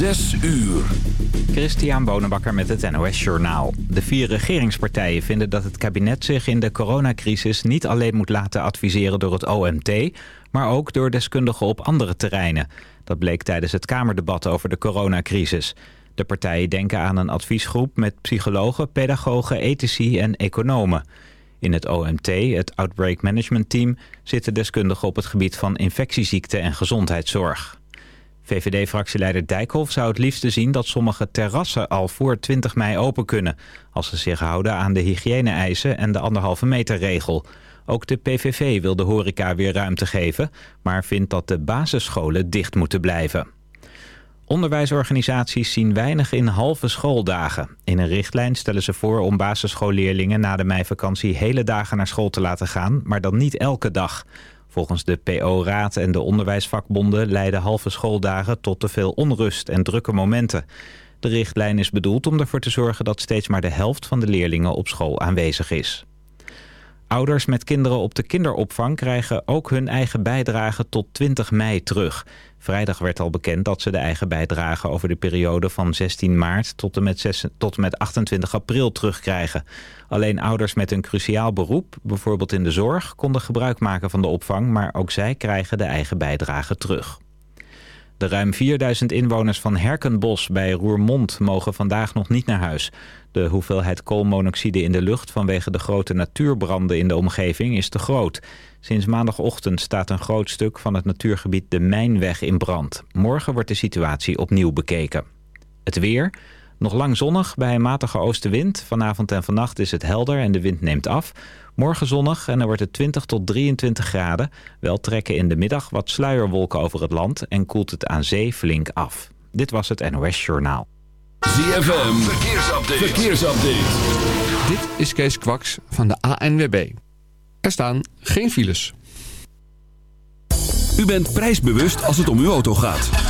Zes uur. Christian Bonenbakker met het NOS Journaal. De vier regeringspartijen vinden dat het kabinet zich in de coronacrisis... niet alleen moet laten adviseren door het OMT... maar ook door deskundigen op andere terreinen. Dat bleek tijdens het Kamerdebat over de coronacrisis. De partijen denken aan een adviesgroep met psychologen, pedagogen, ethici en economen. In het OMT, het Outbreak Management Team, zitten deskundigen op het gebied van infectieziekten en gezondheidszorg. VVD-fractieleider Dijkhoff zou het liefste zien dat sommige terrassen al voor 20 mei open kunnen... als ze zich houden aan de hygiëne-eisen en de anderhalve meter regel. Ook de PVV wil de horeca weer ruimte geven... maar vindt dat de basisscholen dicht moeten blijven. Onderwijsorganisaties zien weinig in halve schooldagen. In een richtlijn stellen ze voor om basisschoolleerlingen na de meivakantie hele dagen naar school te laten gaan, maar dan niet elke dag. Volgens de PO-raad en de onderwijsvakbonden leiden halve schooldagen tot te veel onrust en drukke momenten. De richtlijn is bedoeld om ervoor te zorgen dat steeds maar de helft van de leerlingen op school aanwezig is. Ouders met kinderen op de kinderopvang krijgen ook hun eigen bijdrage tot 20 mei terug. Vrijdag werd al bekend dat ze de eigen bijdrage over de periode van 16 maart tot en, met 6, tot en met 28 april terugkrijgen. Alleen ouders met een cruciaal beroep, bijvoorbeeld in de zorg, konden gebruik maken van de opvang, maar ook zij krijgen de eigen bijdrage terug. De ruim 4000 inwoners van Herkenbos bij Roermond mogen vandaag nog niet naar huis. De hoeveelheid koolmonoxide in de lucht vanwege de grote natuurbranden in de omgeving is te groot. Sinds maandagochtend staat een groot stuk van het natuurgebied de Mijnweg in brand. Morgen wordt de situatie opnieuw bekeken. Het weer... Nog lang zonnig bij een matige oostenwind. Vanavond en vannacht is het helder en de wind neemt af. Morgen zonnig en dan wordt het 20 tot 23 graden. Wel trekken in de middag wat sluierwolken over het land en koelt het aan zee flink af. Dit was het NOS Journaal. ZFM, verkeersupdate. verkeersupdate. Dit is Kees Kwaks van de ANWB. Er staan geen files. U bent prijsbewust als het om uw auto gaat.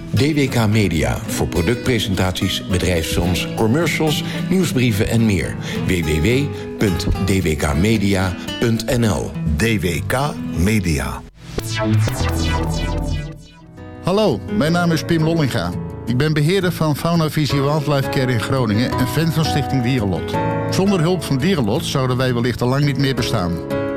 DWK Media voor productpresentaties, bedrijfsfilms, commercials, nieuwsbrieven en meer. www.dwkmedia.nl DWK Media. Hallo, mijn naam is Pim Lollinga. Ik ben beheerder van Fauna Visie Wildlife Care in Groningen en fan van Stichting Dierenlot. Zonder hulp van Dierenlot zouden wij wellicht al lang niet meer bestaan.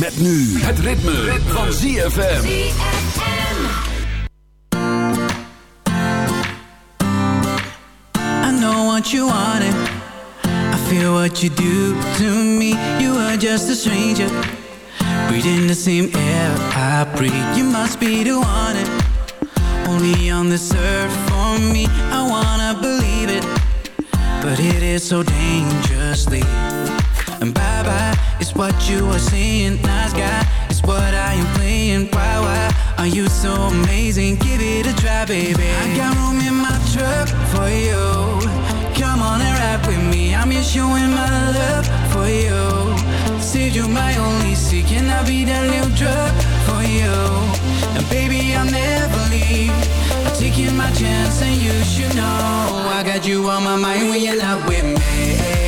Met nu het ritme, van ZFM. I know what you wanted. I feel what you do to me. You are just a stranger. Breathing the same air I breathe. You must be the one. Only on this earth for me. I wanna believe it. But it is so dangerously. And bye bye is what you are seeing. Nice guy is what I am playing. Why, why are you so amazing? Give it a try, baby. I got room in my truck for you. Come on and ride with me. I'm just showing my love for you. Said you're my only seat. Can I be that little drug for you? And baby, I'll never leave. Taking my chance, and you should know I got you on my mind when you're not with me.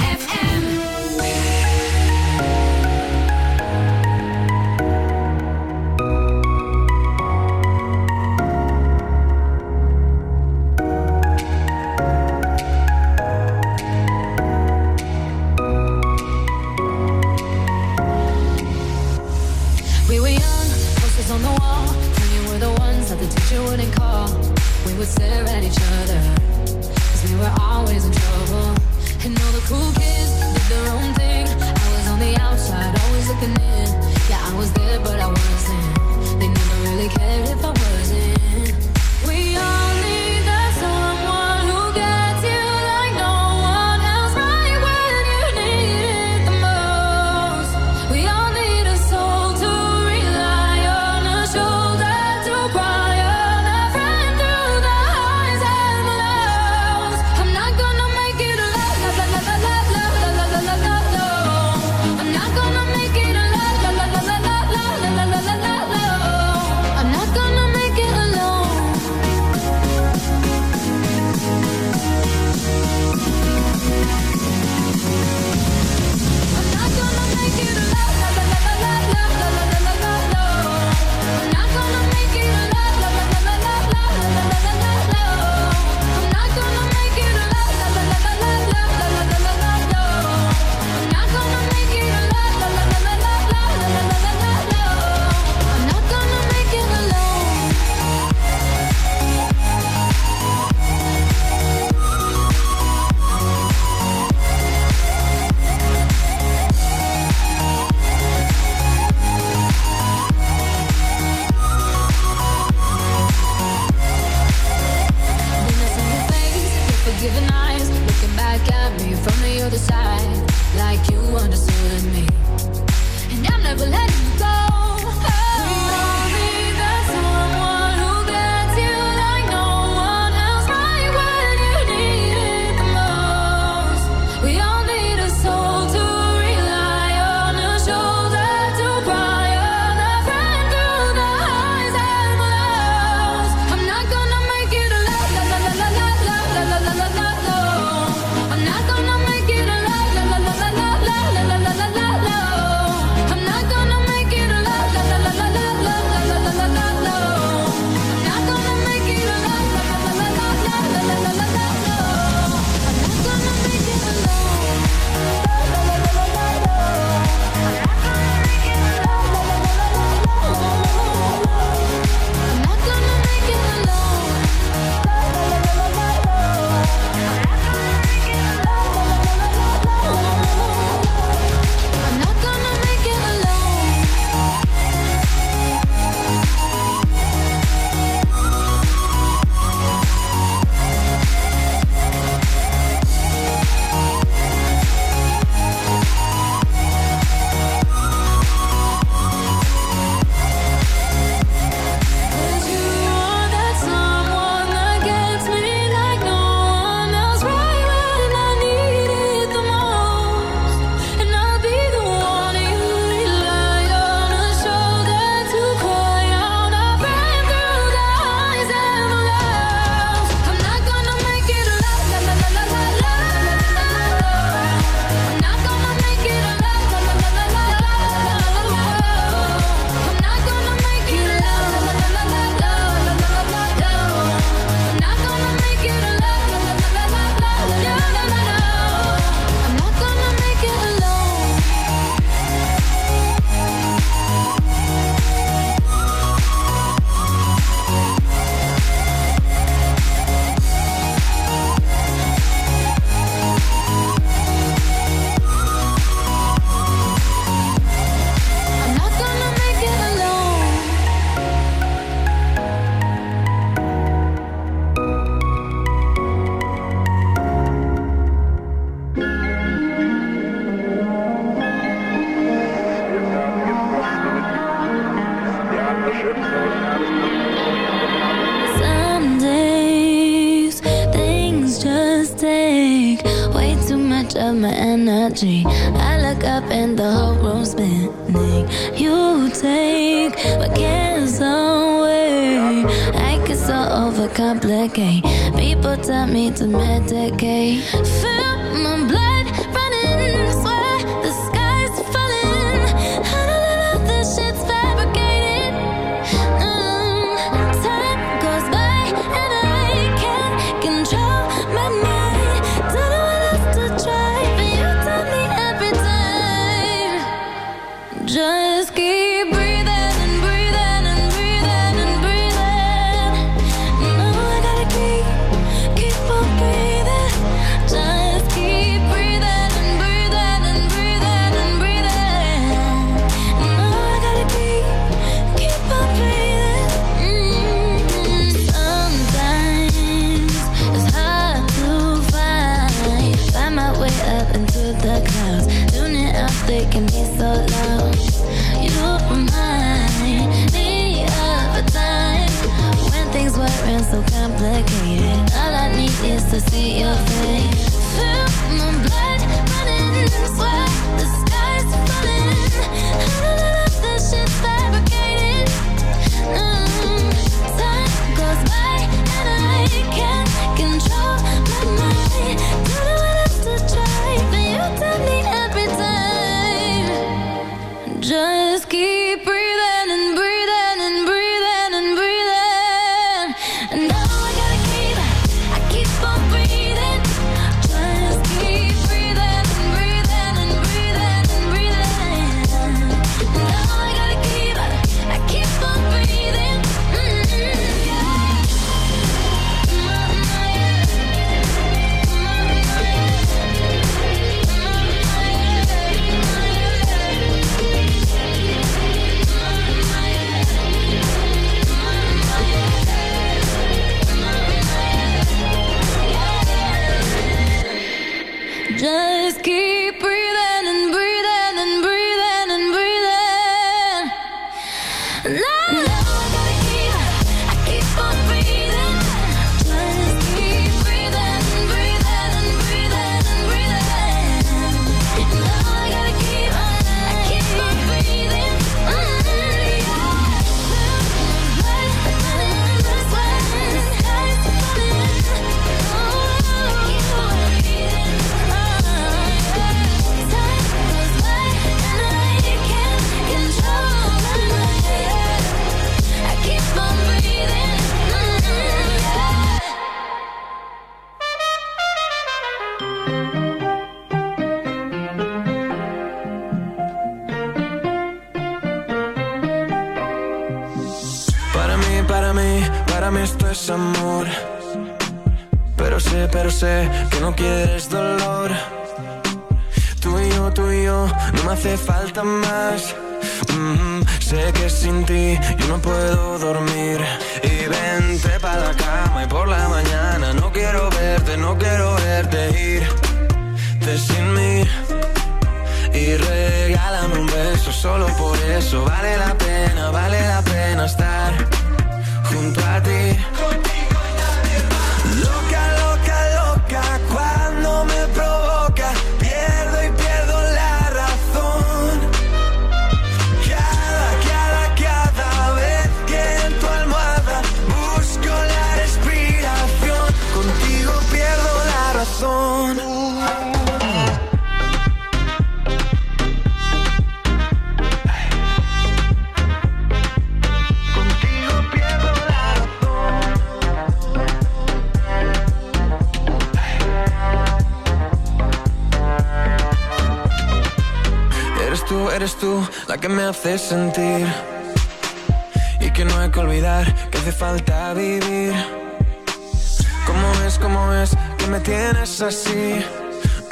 ¿Cómo es, cómo es que me tienes así?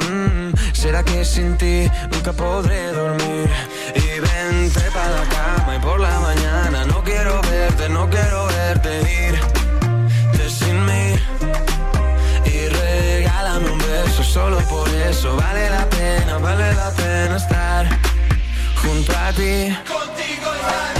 Mm, ¿Será que sin ti nunca podré dormir? Y vente para la cama y por la mañana No quiero verte, no quiero verte irte sin mí y regálame un beso, solo por eso vale la pena, vale la pena estar junto a ti. Contigo y.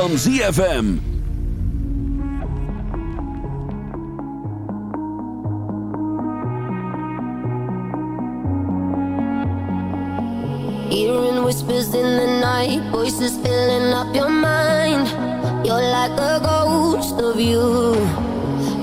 van ZFM. Hearing whispers in the night, voices filling up your mind. You're like a ghost of you.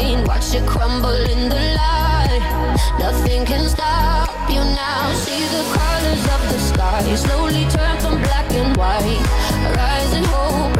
shine, watch it crumble in the light. Nothing can stop you now. See the colors of the sky slowly turn from black and white. Rising hope.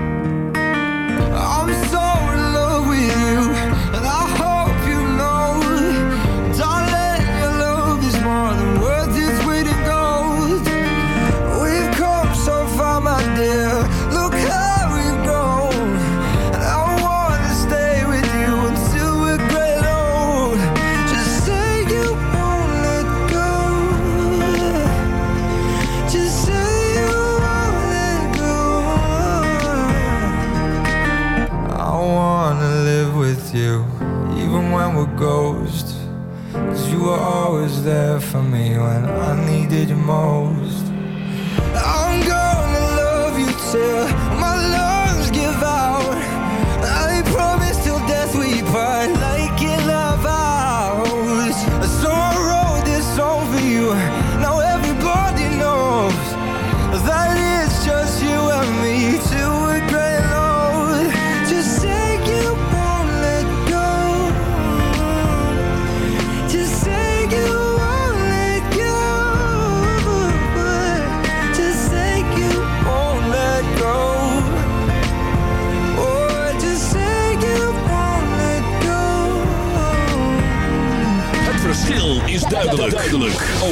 a ghost. Cause you were always there for me when I needed you most. I'm gonna love you till my love.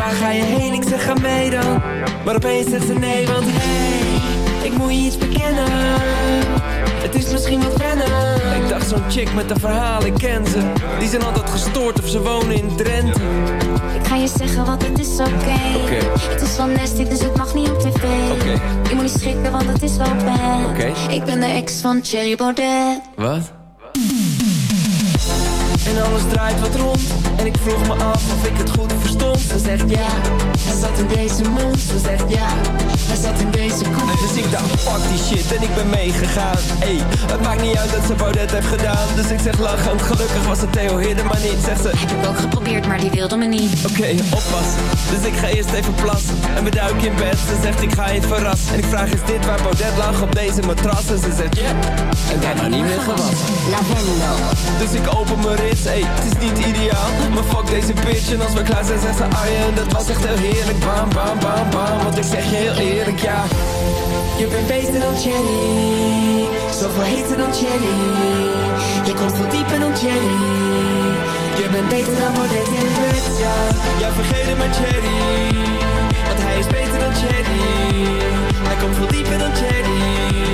Waar ga je heen? Ik zeg ga mee dan. Maar opeens zegt ze nee, want hey, ik moet je iets bekennen. Het is misschien wat wennen. Ik dacht zo'n chick met een verhaal, ik ken ze. Die zijn altijd gestoord of ze wonen in Drenthe. Ik ga je zeggen, want het is oké. Het is wel nasty, dus het mag niet op tv. Oké. Je moet niet schrikken, want het is wel bad. Oké. Ik ben de ex van Cherry Baudet. Wat? En alles draait wat rond En ik vroeg me af of ik het goed verstond. Ze zegt ja, hij zat in deze mond Ze zegt ja, hij zat in deze kont Dus ik dacht fuck die shit en ik ben meegegaan. Ey, het maakt niet uit dat ze Baudet heeft gedaan. Dus ik zeg lachend, gelukkig was het Theo Hidden maar niet Zegt ze, Heb ik ook geprobeerd, maar die wilde me niet. oké, oppassen Dus ik ga eerst even plassen En we duiken in bed, ze zegt ik ga je verrassen En ik vraag is dit waar Baudet lag op deze matras? En ze zegt ja, en daarna niet meer gewassen Lavendel. dus ik open mijn rits, ey, het is niet ideaal Maar fuck deze bitch. En als we klaar zijn zegt ze Arjen Dat was echt heel heerlijk, bam bam bam bam Want ik zeg je heel eerlijk, ja. Je bent beter dan Jenny Zoveel heter dan Jenny. Je komt veel dieper dan Jenny. Je bent beter dan Baudet in bed, ja. Ja, vergeet het maar Jenny Want hij is beter dan Jenny. Hij komt veel dieper dan Jenny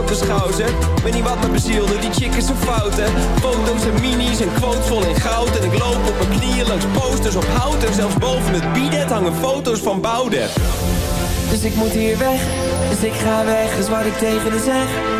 op de schouw zet Weet niet wat me bezielde, die chick is zo fout hè. Foto's en minis en quotes vol in goud. En ik loop op mijn knieën langs posters op hout. En zelfs boven het bidet hangen foto's van Boudewijn Dus ik moet hier weg, dus ik ga weg, is wat ik tegen haar zeg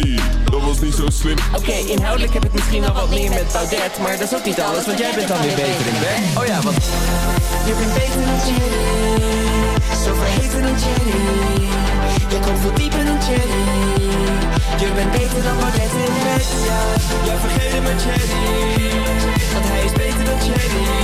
hey, dat was niet zo slim. Oké, inhoudelijk heb ik misschien wel wat meer met Baudet Maar dat is ook niet alles, want jij bent dan weer beter in bed. Oh ja, want Je bent beter dan Jenny Zo verheven dan Jenny Je komt veel dieper dan Jenny Je bent beter dan Baudet in bed, ja Ja, vergeet het maar Jenny Want hij is beter dan Jenny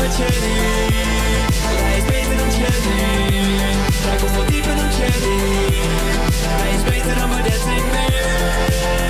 Je vergeet het maar Cherry Hij is beter dan Cherry Hij komt veel dieper dan Cherry Hij is beter dan Baudet in bed